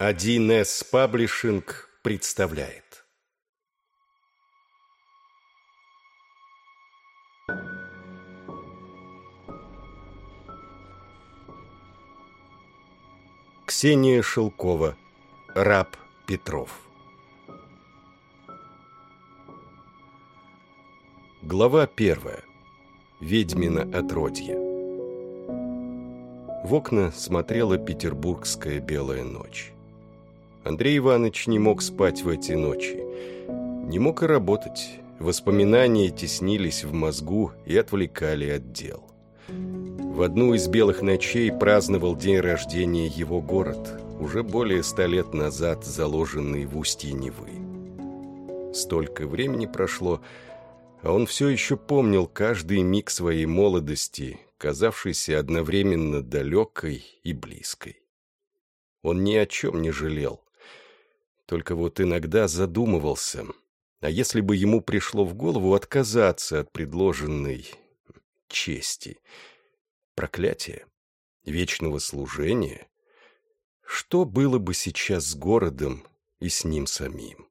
1С Паблишинг представляет. Ксения Шелкова Раб Петров. Глава первая. Ведьмина отродье. В окна смотрела петербургская белая ночь. Андрей Иванович не мог спать в эти ночи. Не мог и работать. Воспоминания теснились в мозгу и отвлекали от дел. В одну из белых ночей праздновал день рождения его город, уже более ста лет назад заложенный в устье Невы. Столько времени прошло, а он все еще помнил каждый миг своей молодости, казавшейся одновременно далекой и близкой. Он ни о чем не жалел. Только вот иногда задумывался, а если бы ему пришло в голову отказаться от предложенной чести, проклятия, вечного служения, что было бы сейчас с городом и с ним самим?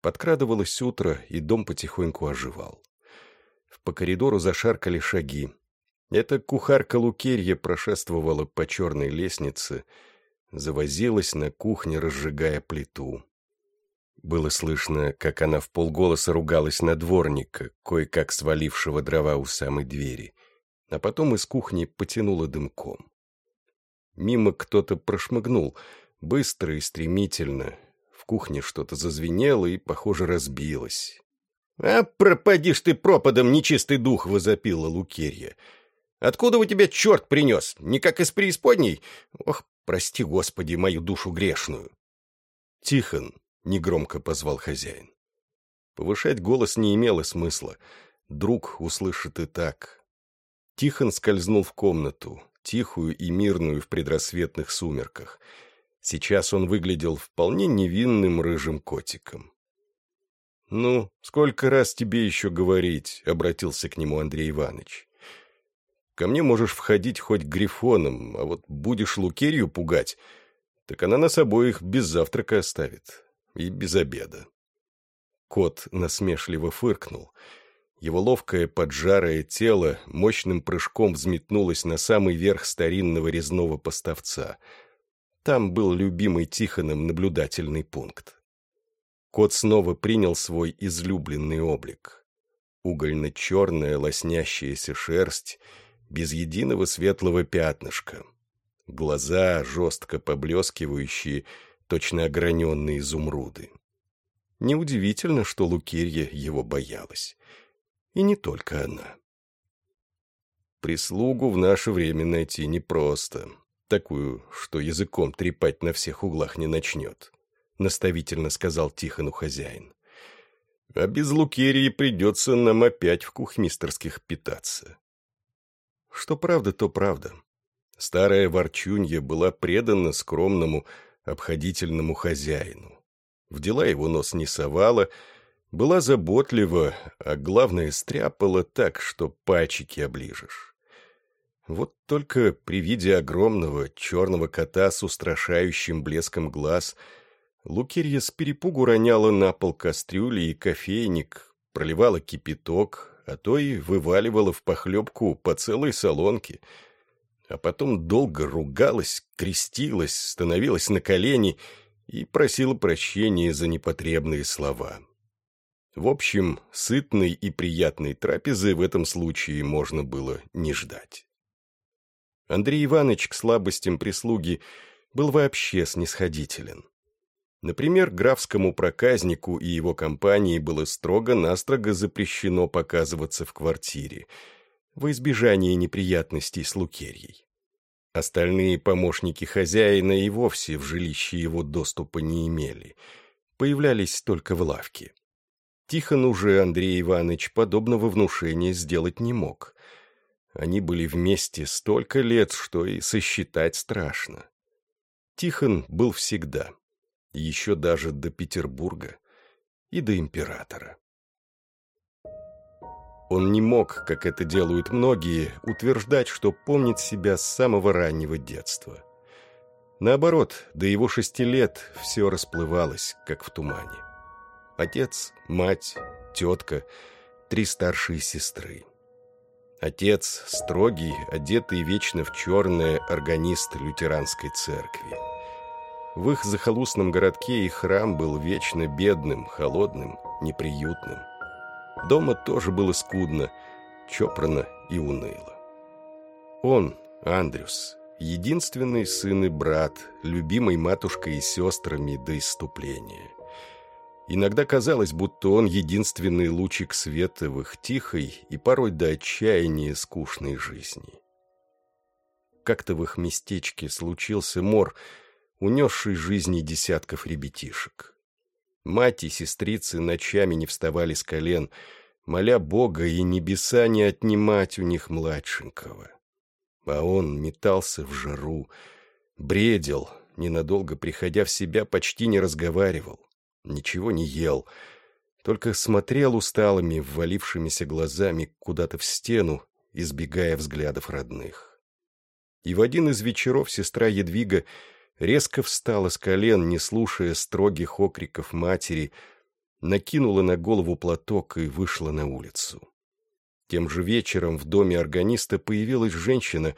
Подкрадывалось утро, и дом потихоньку оживал. По коридору зашаркали шаги. Эта кухарка Лукерья прошествовала по черной лестнице, завозилась на кухне, разжигая плиту. Было слышно, как она в полголоса ругалась на дворника, кое-как свалившего дрова у самой двери, а потом из кухни потянула дымком. Мимо кто-то прошмыгнул, быстро и стремительно. В кухне что-то зазвенело и, похоже, разбилось. «А пропади ж ты пропадом, нечистый дух!» — возопила Лукерья. «Откуда у тебя черт принес? Не как из преисподней? Ох, Прости, Господи, мою душу грешную. Тихон, негромко позвал хозяин. Повышать голос не имело смысла. Друг услышит и так. Тихон скользнул в комнату, тихую и мирную в предрассветных сумерках. Сейчас он выглядел вполне невинным рыжим котиком. «Ну, сколько раз тебе еще говорить?» — обратился к нему Андрей Иванович. Ко мне можешь входить хоть грифоном, а вот будешь Лукерью пугать, так она нас обоих без завтрака оставит. И без обеда. Кот насмешливо фыркнул. Его ловкое поджарое тело мощным прыжком взметнулось на самый верх старинного резного поставца. Там был любимый Тихоном наблюдательный пункт. Кот снова принял свой излюбленный облик. Угольно-черная лоснящаяся шерсть — без единого светлого пятнышка. Глаза, жестко поблескивающие, точно ограненные изумруды. Неудивительно, что Лукерья его боялась. И не только она. Прислугу в наше время найти непросто. Такую, что языком трепать на всех углах не начнет, — наставительно сказал Тихону хозяин. А без Лукерии придется нам опять в кухмистерских питаться. Что правда, то правда. Старая ворчунья была предана скромному, обходительному хозяину. В дела его нос не совала, была заботлива, а главное, стряпала так, что пальчики оближешь. Вот только при виде огромного черного кота с устрашающим блеском глаз Лукерья с перепугу роняла на пол кастрюли и кофейник, проливала кипяток, а то и вываливала в похлебку по целой солонке. А потом долго ругалась, крестилась, становилась на колени и просила прощения за непотребные слова. В общем, сытной и приятной трапезы в этом случае можно было не ждать. Андрей Иванович к слабостям прислуги был вообще снисходителен. Например, графскому проказнику и его компании было строго-настрого запрещено показываться в квартире, во избежание неприятностей с Лукерьей. Остальные помощники хозяина и вовсе в жилище его доступа не имели, появлялись только в лавке. Тихон уже Андрей Иванович подобного внушения сделать не мог. Они были вместе столько лет, что и сосчитать страшно. Тихон был всегда, еще даже до Петербурга и до императора. Он не мог, как это делают многие, утверждать, что помнит себя с самого раннего детства. Наоборот, до его шести лет все расплывалось, как в тумане. Отец, мать, тетка, три старшие сестры. Отец – строгий, одетый вечно в черное органист лютеранской церкви. В их захолустном городке и храм был вечно бедным, холодным, неприютным. Дома тоже было скудно, чопорно и уныло. Он, Андрюс, единственный сын и брат, любимый матушкой и сестрами до иступления. Иногда казалось, будто он единственный лучик света в их тихой и порой до отчаяния скучной жизни. Как-то в их местечке случился мор, унесший жизни десятков ребятишек. Мать и сестрицы ночами не вставали с колен, моля Бога и небеса не отнимать у них младшенького. А он метался в жару, бредил, ненадолго приходя в себя, почти не разговаривал ничего не ел, только смотрел усталыми, ввалившимися глазами куда-то в стену, избегая взглядов родных. И в один из вечеров сестра Едвига резко встала с колен, не слушая строгих окриков матери, накинула на голову платок и вышла на улицу. Тем же вечером в доме органиста появилась женщина,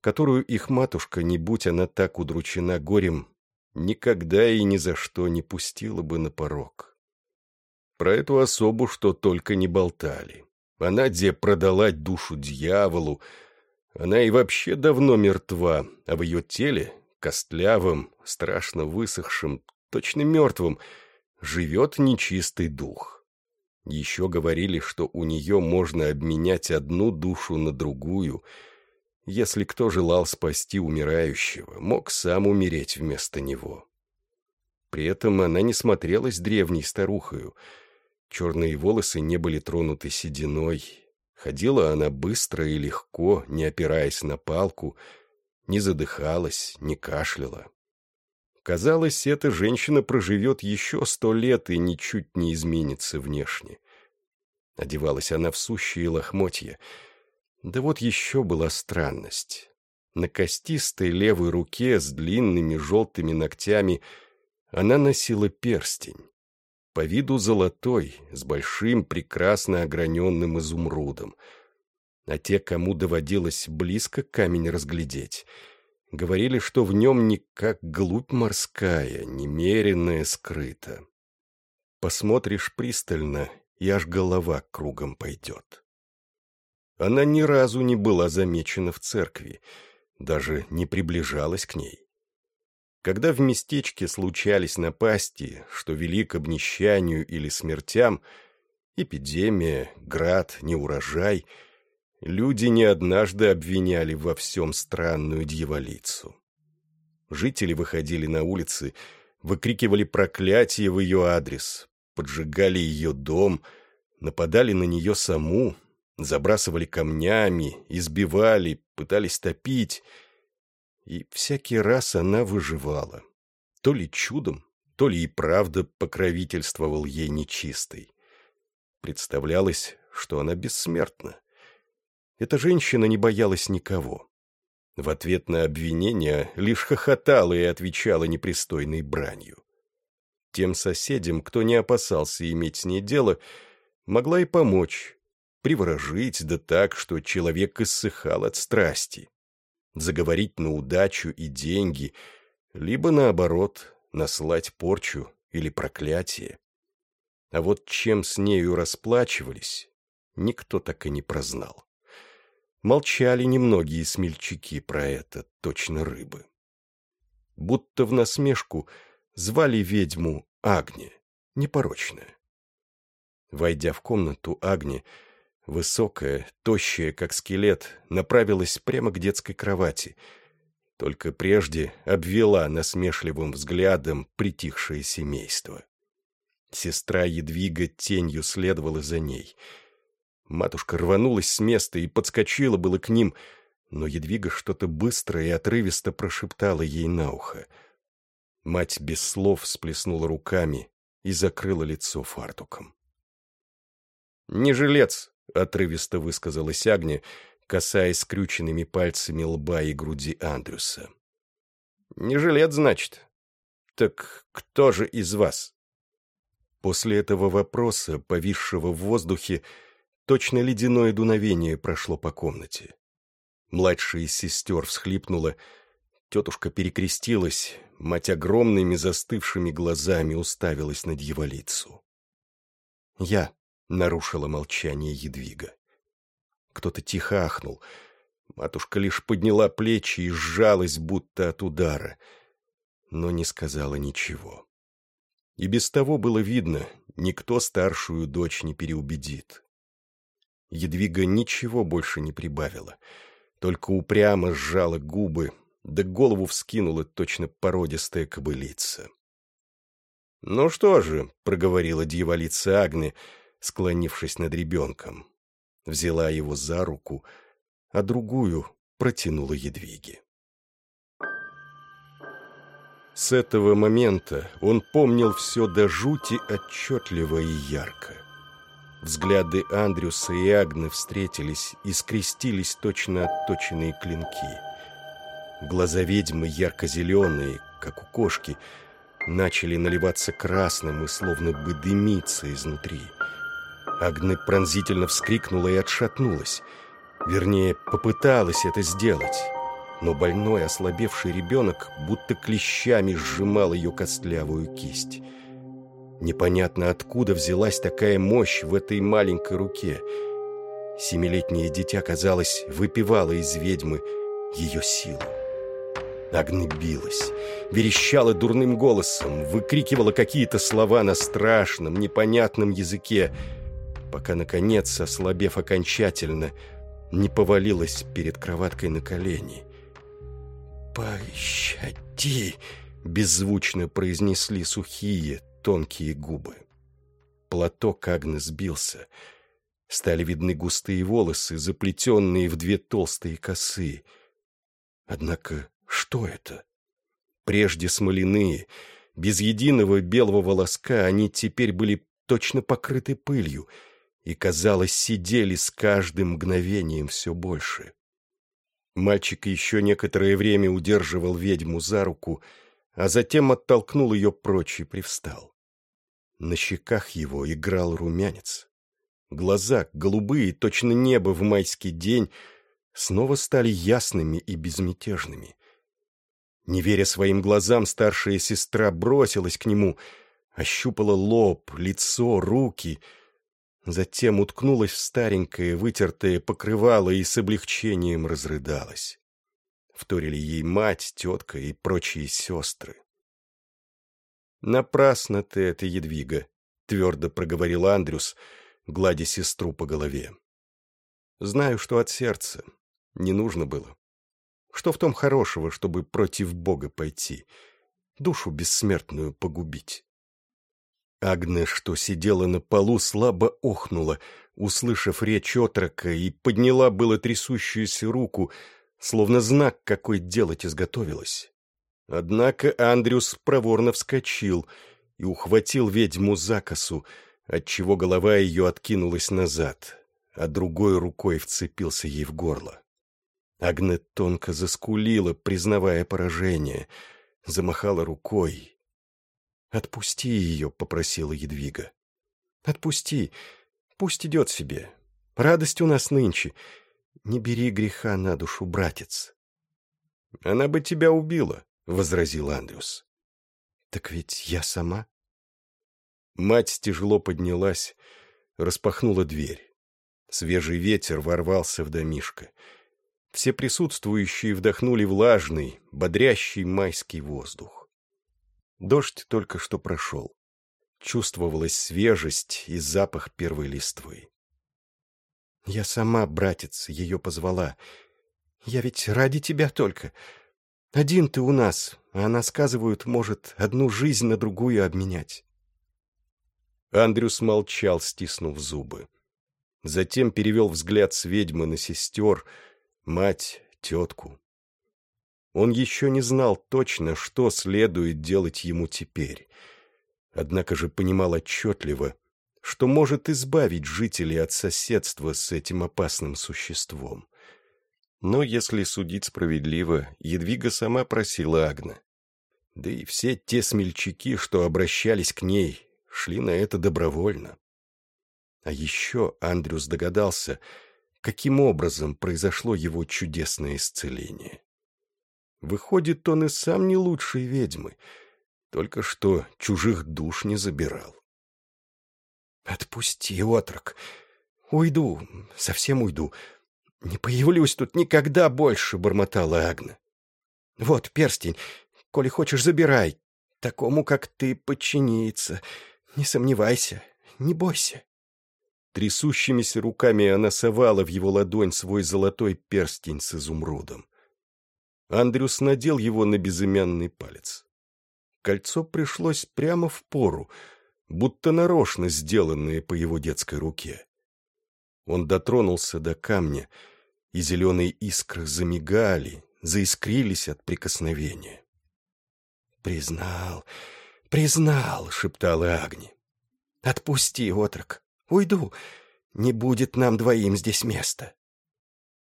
которую их матушка, не будь она так удручена горем, никогда и ни за что не пустила бы на порог. Про эту особу что только не болтали. Она где продала душу дьяволу, она и вообще давно мертва, а в ее теле, костлявым, страшно высохшим, точно мертвым, живет нечистый дух. Еще говорили, что у нее можно обменять одну душу на другую — если кто желал спасти умирающего, мог сам умереть вместо него. При этом она не смотрелась древней старухою. Черные волосы не были тронуты сединой. Ходила она быстро и легко, не опираясь на палку, не задыхалась, не кашляла. Казалось, эта женщина проживет еще сто лет и ничуть не изменится внешне. Одевалась она в сущие лохмотья — да вот еще была странность. На костистой левой руке с длинными желтыми ногтями она носила перстень. По виду золотой, с большим прекрасно ограненным изумрудом. А те, кому доводилось близко камень разглядеть, говорили, что в нем не как глубь морская, немеренная скрыта. Посмотришь пристально, и аж голова кругом пойдет. Она ни разу не была замечена в церкви, даже не приближалась к ней. Когда в местечке случались напасти, что вели к обнищанию или смертям, эпидемия, град, неурожай, люди не однажды обвиняли во всем странную дьяволицу. Жители выходили на улицы, выкрикивали проклятие в ее адрес, поджигали ее дом, нападали на нее саму, Забрасывали камнями, избивали, пытались топить. И всякий раз она выживала. То ли чудом, то ли и правда покровительствовал ей нечистый. Представлялось, что она бессмертна. Эта женщина не боялась никого. В ответ на обвинения лишь хохотала и отвечала непристойной бранью. Тем соседям, кто не опасался иметь с ней дело, могла и помочь, приворожить, да так, что человек иссыхал от страсти, заговорить на удачу и деньги, либо, наоборот, наслать порчу или проклятие. А вот чем с нею расплачивались, никто так и не прознал. Молчали немногие смельчаки про это, точно рыбы. Будто в насмешку звали ведьму Агния, непорочная. Войдя в комнату Агни, высокая, тощая, как скелет, направилась прямо к детской кровати. Только прежде обвела насмешливым взглядом притихшее семейство. Сестра Едвига тенью следовала за ней. Матушка рванулась с места и подскочила было к ним, но Едвига что-то быстро и отрывисто прошептала ей на ухо. Мать без слов сплеснула руками и закрыла лицо фартуком. «Не жилец!» — отрывисто высказалась Агния, касаясь скрюченными пальцами лба и груди Андрюса. Не жилет, значит? Так кто же из вас? После этого вопроса, повисшего в воздухе, точно ледяное дуновение прошло по комнате. Младшая из сестер всхлипнула, тетушка перекрестилась, мать огромными застывшими глазами уставилась на дьяволицу. «Я», — нарушила молчание Едвига. Кто-то тихо ахнул. Матушка лишь подняла плечи и сжалась, будто от удара, но не сказала ничего. И без того было видно, никто старшую дочь не переубедит. Едвига ничего больше не прибавила, только упрямо сжала губы, да голову вскинула точно породистая кобылица. «Ну что же», — проговорила дьяволица Агны, склонившись над ребенком, взяла его за руку, а другую протянула Едвиге. С этого момента он помнил все до жути отчетливо и ярко. Взгляды Андрюса и Агны встретились и скрестились точно отточенные клинки. Глаза ведьмы ярко-зеленые, как у кошки, начали наливаться красным и словно бы дымиться изнутри. Агны пронзительно вскрикнула и отшатнулась. Вернее, попыталась это сделать но больной, ослабевший ребенок будто клещами сжимал ее костлявую кисть. Непонятно, откуда взялась такая мощь в этой маленькой руке. Семилетнее дитя, казалось, выпивало из ведьмы ее силу. Агны билась, верещала дурным голосом, выкрикивала какие-то слова на страшном, непонятном языке, пока, наконец, ослабев окончательно, не повалилась перед кроваткой на колени — «Пощади!» — беззвучно произнесли сухие, тонкие губы. Платок Агны сбился. Стали видны густые волосы, заплетенные в две толстые косы. Однако что это? Прежде смоляные, без единого белого волоска, они теперь были точно покрыты пылью и, казалось, сидели с каждым мгновением все больше. Мальчик еще некоторое время удерживал ведьму за руку, а затем оттолкнул ее прочь и привстал. На щеках его играл румянец. Глаза, голубые, точно небо в майский день, снова стали ясными и безмятежными. Не веря своим глазам, старшая сестра бросилась к нему, ощупала лоб, лицо, руки — Затем уткнулась в старенькое, вытертое покрывало и с облегчением разрыдалась. Вторили ей мать, тетка и прочие сестры. «Напрасно ты это, Едвига», — твердо проговорил Андрюс, гладя сестру по голове. «Знаю, что от сердца. Не нужно было. Что в том хорошего, чтобы против Бога пойти, душу бессмертную погубить?» Агне, что сидела на полу, слабо охнула, услышав речь отрока, и подняла было трясущуюся руку, словно знак какой делать изготовилась. Однако Андрюс проворно вскочил и ухватил ведьму за косу, отчего голова ее откинулась назад, а другой рукой вцепился ей в горло. Агне тонко заскулила, признавая поражение, замахала рукой, «Отпусти ее», — попросила Едвига. «Отпусти, пусть идет себе. Радость у нас нынче. Не бери греха на душу, братец». «Она бы тебя убила», — возразил Андрюс. «Так ведь я сама». Мать тяжело поднялась, распахнула дверь. Свежий ветер ворвался в домишко. Все присутствующие вдохнули влажный, бодрящий майский воздух. Дождь только что прошел. Чувствовалась свежесть и запах первой листвы. Я сама, братец, ее позвала. Я ведь ради тебя только. Один ты у нас, а она, сказывают, может одну жизнь на другую обменять. Андрюс молчал, стиснув зубы. Затем перевел взгляд с ведьмы на сестер, мать, тетку. Он еще не знал точно, что следует делать ему теперь. Однако же понимал отчетливо, что может избавить жителей от соседства с этим опасным существом. Но, если судить справедливо, Едвига сама просила Агна. Да и все те смельчаки, что обращались к ней, шли на это добровольно. А еще Андрюс догадался, каким образом произошло его чудесное исцеление. Выходит, он и сам не лучший ведьмы, только что чужих душ не забирал. «Отпусти, отрок. Уйду, совсем уйду. Не появлюсь тут никогда больше», — бормотала Агна. «Вот перстень. Коли хочешь, забирай. Такому, как ты, подчиниться. Не сомневайся, не бойся». Трясущимися руками она совала в его ладонь свой золотой перстень с изумрудом. Андрюс надел его на безымянный палец. Кольцо пришлось прямо в пору, будто нарочно сделанное по его детской руке. Он дотронулся до камня, и зеленые искры замигали, заискрились от прикосновения. «Признал, признал!» — шептала Агни. «Отпусти, отрок, уйду, не будет нам двоим здесь места».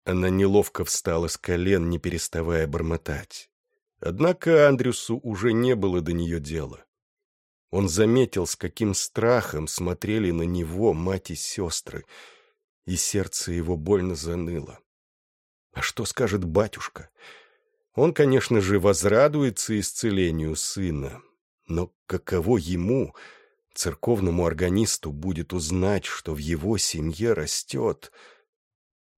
Она неловко встала с колен, не переставая бормотать. Однако Андрюсу уже не было до нее дела. Он заметил, с каким страхом смотрели на него мать и сестры, и сердце его больно заныло. А что скажет батюшка? Он, конечно же, возрадуется исцелению сына, но каково ему, церковному органисту, будет узнать, что в его семье растет...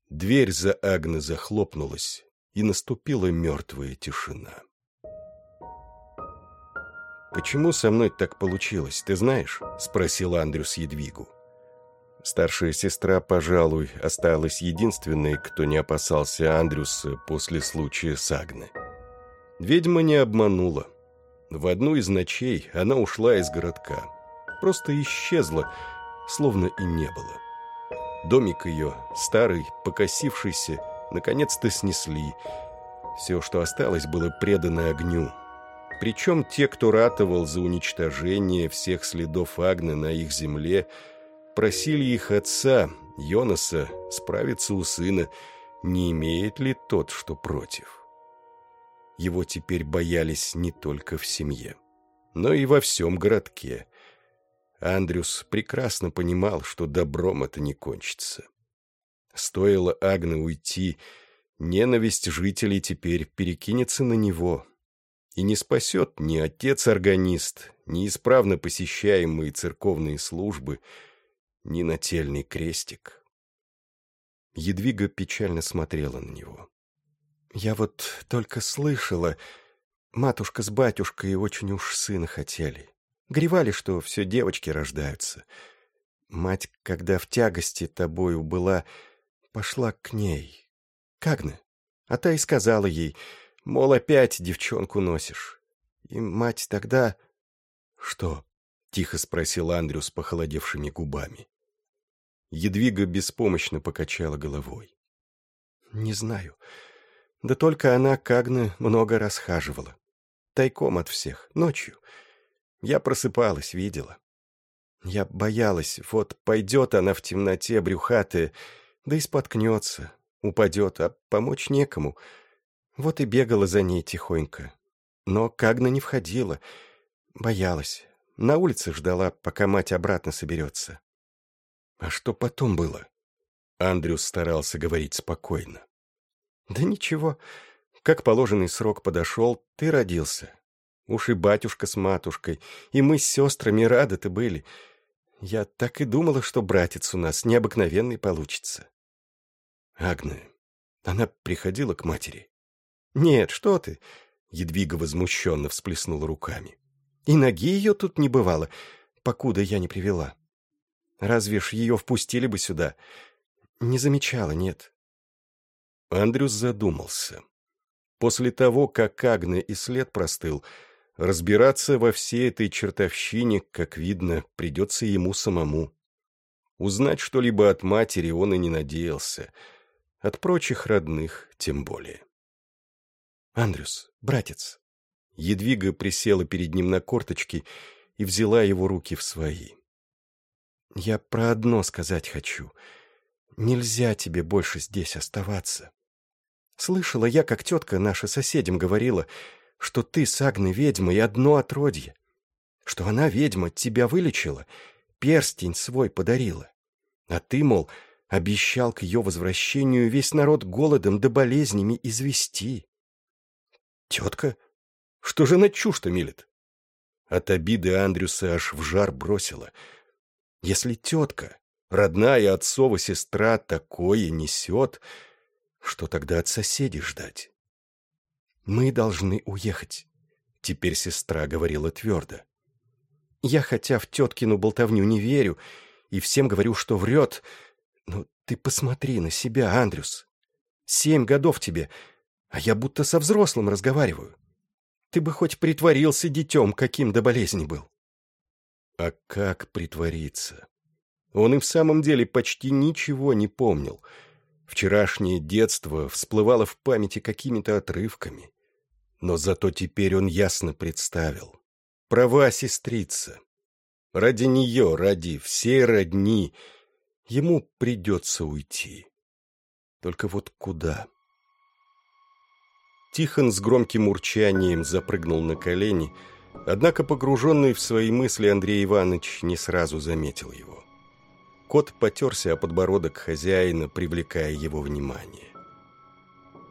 Дверь за Агне захлопнулась, и наступила мертвая тишина. «Почему со мной так получилось, ты знаешь?» — спросил Андрюс Едвигу. Старшая сестра, пожалуй, осталась единственной, кто не опасался Андрюса после случая с Агне. Ведьма не обманула. В одну из ночей она ушла из городка. Просто исчезла, словно и не было. Домик ее, старый, покосившийся, наконец-то снесли. Все, что осталось, было предано огню, причем те, кто ратовал за уничтожение всех следов Агны на их земле, просили их отца, Йонаса, справиться у сына, не имеет ли тот, что против. Его теперь боялись не только в семье, но и во всем городке. Андрюс прекрасно понимал, что добром это не кончится. Стоило Агне уйти, ненависть жителей теперь перекинется на него, и не спасет ни отец-органист, ни исправно посещаемые церковные службы, ни нательный крестик. Едвига печально смотрела на него. «Я вот только слышала, матушка с батюшкой очень уж сына хотели. Гревали, что все девочки рождаются. Мать, когда в тягости тобою была, пошла к ней. Кагна. А та и сказала ей — Мол, опять девчонку носишь. И мать тогда... Что? Тихо спросил Андрю с похолодевшими губами. Едвига беспомощно покачала головой. Не знаю. Да только она к Агне много расхаживала. Тайком от всех, ночью. Я просыпалась, видела. Я боялась, вот пойдет она в темноте брюхатая, да и споткнется, упадет, а помочь некому — вот и бегала за ней тихонько. Но Кагна не входила. Боялась. На улице ждала, пока мать обратно соберется. А что потом было? Андрюс старался говорить спокойно. Да ничего. Как положенный срок подошел, ты родился. Уж и батюшка с матушкой, и мы с сестрами рады-то были. Я так и думала, что братец у нас необыкновенный получится. Агна, она приходила к матери? «Нет, что ты!» — Едвига возмущенно всплеснула руками. «И ноги ее тут не бывало, покуда я не привела. Разве ж ее впустили бы сюда? Не замечала, нет». Андрюс задумался. После того, как Агне и след простыл, разбираться во всей этой чертовщине, как видно, придется ему самому. Узнать что-либо от матери он и не надеялся, от прочих родных тем более. «Андрюс, братец!» Едвига присела перед ним на корточки и взяла его руки в свои. «Я про одно сказать хочу. Нельзя тебе больше здесь оставаться. Слышала я, как тетка наша соседям говорила, что ты с Агной ведьма и одно отродье. Что она, ведьма, тебя вылечила, перстень свой подарила. А ты, мол, обещал к ее возвращению весь народ голодом да болезнями извести. Тетка? Что же на чушь-то милит? От обиды Андрюса аж в жар бросила. Если тетка, родная отцова сестра, такое несет, что тогда от соседей ждать? Мы должны уехать. Теперь сестра говорила твердо. Я хотя в теткину болтовню не верю и всем говорю, что врет, но ты посмотри на себя, Андрюс. Семь годов тебе, а я будто со взрослым разговариваю. Ты бы хоть притворился детем, каким до болезни был. А как притвориться? Он и в самом деле почти ничего не помнил — Вчерашнее детство всплывало в памяти какими-то отрывками. Но зато теперь он ясно представил. Права сестрица. Ради нее, ради всей родни, ему придется уйти. Только вот куда? Тихон с громким урчанием запрыгнул на колени, однако погруженный в свои мысли Андрей Иванович не сразу заметил его. Кот потерся о подбородок хозяина, привлекая его внимание.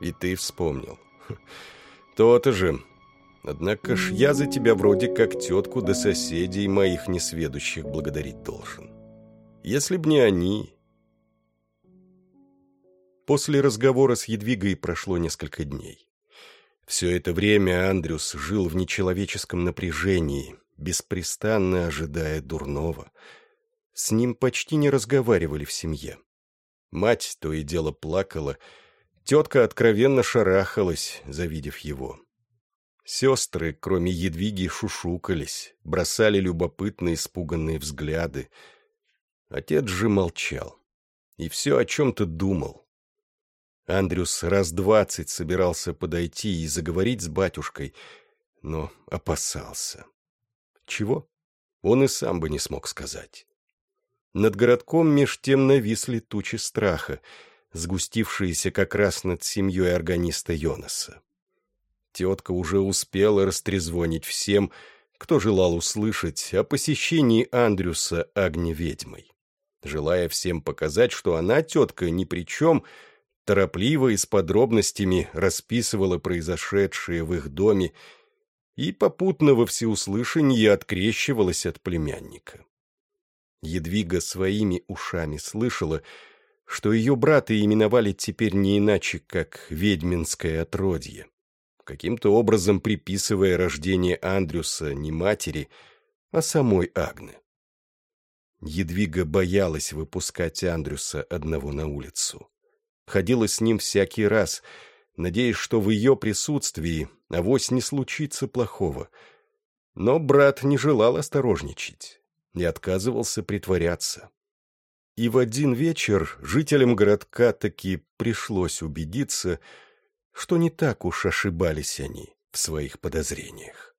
«И ты вспомнил. То-то же. Однако ж я за тебя вроде как тетку до соседей моих несведущих благодарить должен. Если б не они...» После разговора с Едвигой прошло несколько дней. Все это время Андрюс жил в нечеловеческом напряжении, беспрестанно ожидая дурного — с ним почти не разговаривали в семье. Мать то и дело плакала, тетка откровенно шарахалась, завидев его. Сестры, кроме Едвиги, шушукались, бросали любопытные, испуганные взгляды. Отец же молчал и все о чем-то думал. Андрюс раз двадцать собирался подойти и заговорить с батюшкой, но опасался. Чего? Он и сам бы не смог сказать. Над городком меж тем нависли тучи страха, сгустившиеся как раз над семьей органиста Йонаса. Тетка уже успела растрезвонить всем, кто желал услышать о посещении Андрюса огневедьмой. Желая всем показать, что она, тетка, ни при чем, торопливо и с подробностями расписывала произошедшее в их доме и попутно во всеуслышание открещивалась от племянника. Едвига своими ушами слышала, что ее брата именовали теперь не иначе, как ведьминское отродье, каким-то образом приписывая рождение Андрюса не матери, а самой Агны. Едвига боялась выпускать Андрюса одного на улицу. Ходила с ним всякий раз, надеясь, что в ее присутствии авось не случится плохого. Но брат не желал осторожничать не отказывался притворяться. И в один вечер жителям городка таки пришлось убедиться, что не так уж ошибались они в своих подозрениях.